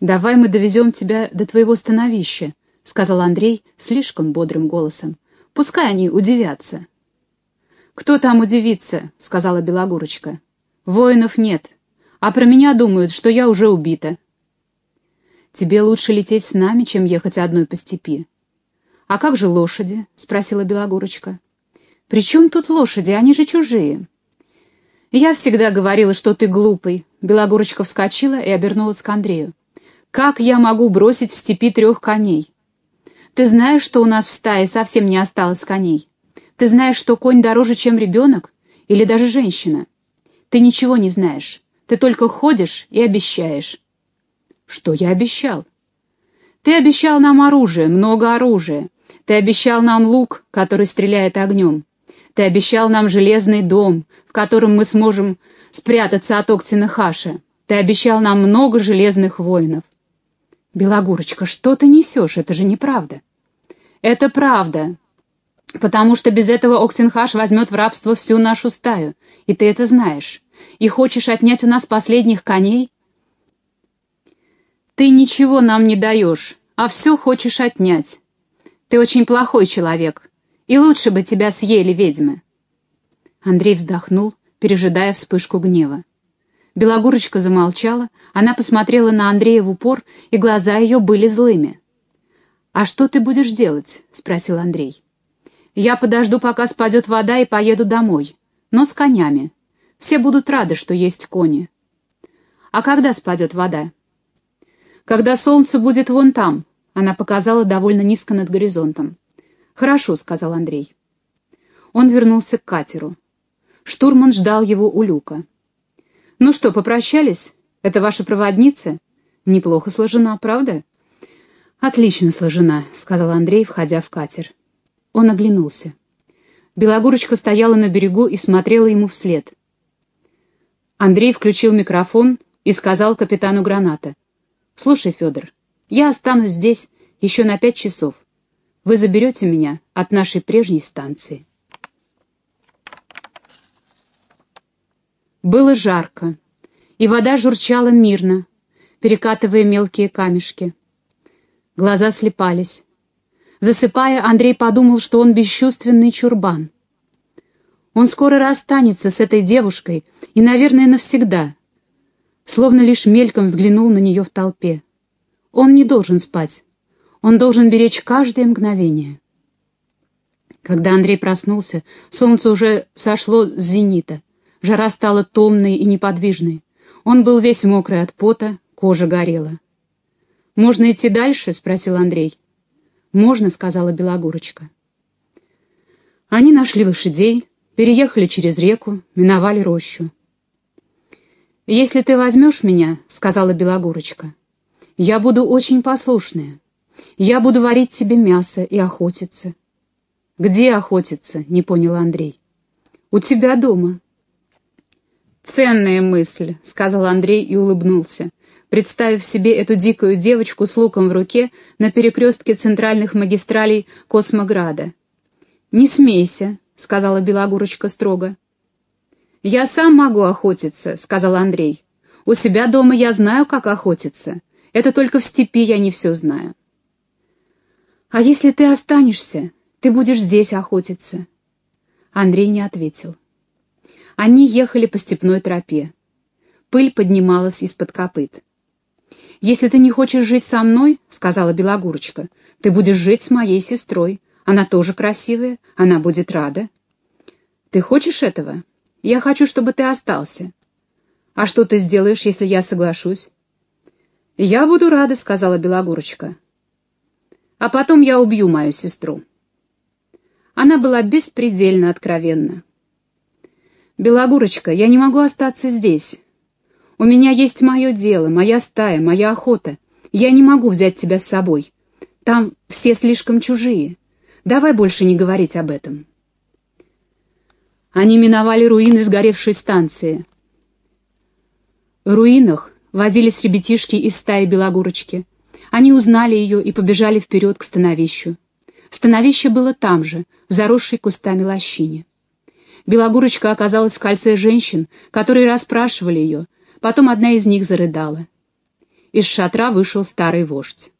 «Давай мы довезем тебя до твоего становища», — сказал Андрей слишком бодрым голосом. «Пускай они удивятся». «Кто там удивится?» — сказала Белогурочка. «Воинов нет, а про меня думают, что я уже убита». «Тебе лучше лететь с нами, чем ехать одной по степи». «А как же лошади?» — спросила Белогурочка. «При чем тут лошади? Они же чужие». «Я всегда говорила, что ты глупый». Белогурочка вскочила и обернулась к Андрею. «Как я могу бросить в степи трех коней? Ты знаешь, что у нас в стае совсем не осталось коней? Ты знаешь, что конь дороже, чем ребенок? Или даже женщина? Ты ничего не знаешь. Ты только ходишь и обещаешь». «Что я обещал?» «Ты обещал нам оружие, много оружия. Ты обещал нам лук, который стреляет огнем. Ты обещал нам железный дом, в котором мы сможем спрятаться от Октина Хаша. Ты обещал нам много железных воинов. Белогурочка, что ты несешь? Это же неправда. Это правда, потому что без этого Октенхаш возьмет в рабство всю нашу стаю, и ты это знаешь. И хочешь отнять у нас последних коней? Ты ничего нам не даешь, а все хочешь отнять. Ты очень плохой человек, и лучше бы тебя съели ведьмы. Андрей вздохнул, пережидая вспышку гнева. Белогурочка замолчала, она посмотрела на Андрея в упор, и глаза ее были злыми. «А что ты будешь делать?» — спросил Андрей. «Я подожду, пока спадет вода, и поеду домой. Но с конями. Все будут рады, что есть кони». «А когда спадет вода?» «Когда солнце будет вон там», — она показала довольно низко над горизонтом. «Хорошо», — сказал Андрей. Он вернулся к катеру. Штурман ждал его у люка. «Ну что, попрощались? Это ваша проводница? Неплохо сложена, правда?» «Отлично сложена», — сказал Андрей, входя в катер. Он оглянулся. Белогурочка стояла на берегу и смотрела ему вслед. Андрей включил микрофон и сказал капитану Граната. «Слушай, Федор, я останусь здесь еще на пять часов. Вы заберете меня от нашей прежней станции. Было жарко, и вода журчала мирно, перекатывая мелкие камешки. Глаза слепались. Засыпая, Андрей подумал, что он бесчувственный чурбан. Он скоро расстанется с этой девушкой и, наверное, навсегда. Словно лишь мельком взглянул на нее в толпе. Он не должен спать. Он должен беречь каждое мгновение. Когда Андрей проснулся, солнце уже сошло с зенита. Жара стала томной и неподвижной. Он был весь мокрый от пота, кожа горела. «Можно идти дальше?» — спросил Андрей. «Можно», — сказала Белогорочка. Они нашли лошадей, переехали через реку, миновали рощу. «Если ты возьмешь меня», — сказала Белогорочка, — «я буду очень послушная. Я буду варить себе мясо и охотиться». «Где охотиться?» — не понял Андрей. «У тебя дома». «Ценная мысль», — сказал Андрей и улыбнулся, представив себе эту дикую девочку с луком в руке на перекрестке центральных магистралей Космограда. «Не смейся», — сказала Белогурочка строго. «Я сам могу охотиться», — сказал Андрей. «У себя дома я знаю, как охотиться. Это только в степи я не все знаю». «А если ты останешься, ты будешь здесь охотиться?» Андрей не ответил. Они ехали по степной тропе. Пыль поднималась из-под копыт. «Если ты не хочешь жить со мной, — сказала Белогурочка, — ты будешь жить с моей сестрой. Она тоже красивая, она будет рада». «Ты хочешь этого? Я хочу, чтобы ты остался». «А что ты сделаешь, если я соглашусь?» «Я буду рада», — сказала Белогурочка а потом я убью мою сестру. Она была беспредельно откровенна. «Белогурочка, я не могу остаться здесь. У меня есть мое дело, моя стая, моя охота. Я не могу взять тебя с собой. Там все слишком чужие. Давай больше не говорить об этом». Они миновали руины сгоревшей станции. В руинах возились ребятишки из стаи Белогурочки — они узнали ее и побежали вперед к становищу. Становище было там же, в заросшей кустами лощине. Белогурочка оказалась в кольце женщин, которые расспрашивали ее, потом одна из них зарыдала. из шатра вышел старый вождь.